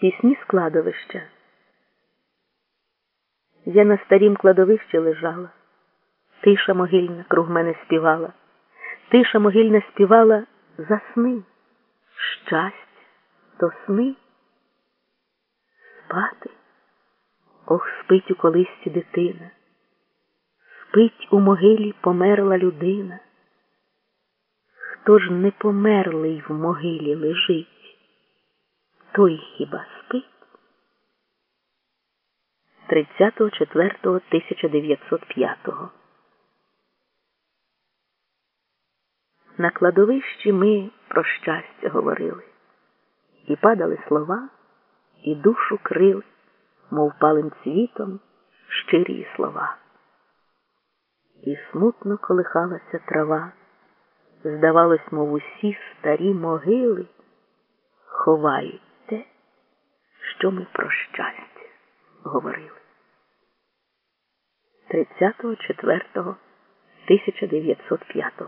Пісні з кладовища. Я на старім кладовищі лежала, тиша могильна круг мене співала, тиша могильна співала за сни, щастя, то сни. Спати, ох, спить у колисці дитина, спить у могилі померла людина. Хто ж не померлий в могилі лежить, той хіба спить? 30.04.1905 На кладовищі ми про щастя говорили, і падали слова, і душу крили, мов палим цвітом щирі слова. І смутно колихалася трава, здавалось, мов усі старі могили ховають що ми про щастя говорили. 30.04.1905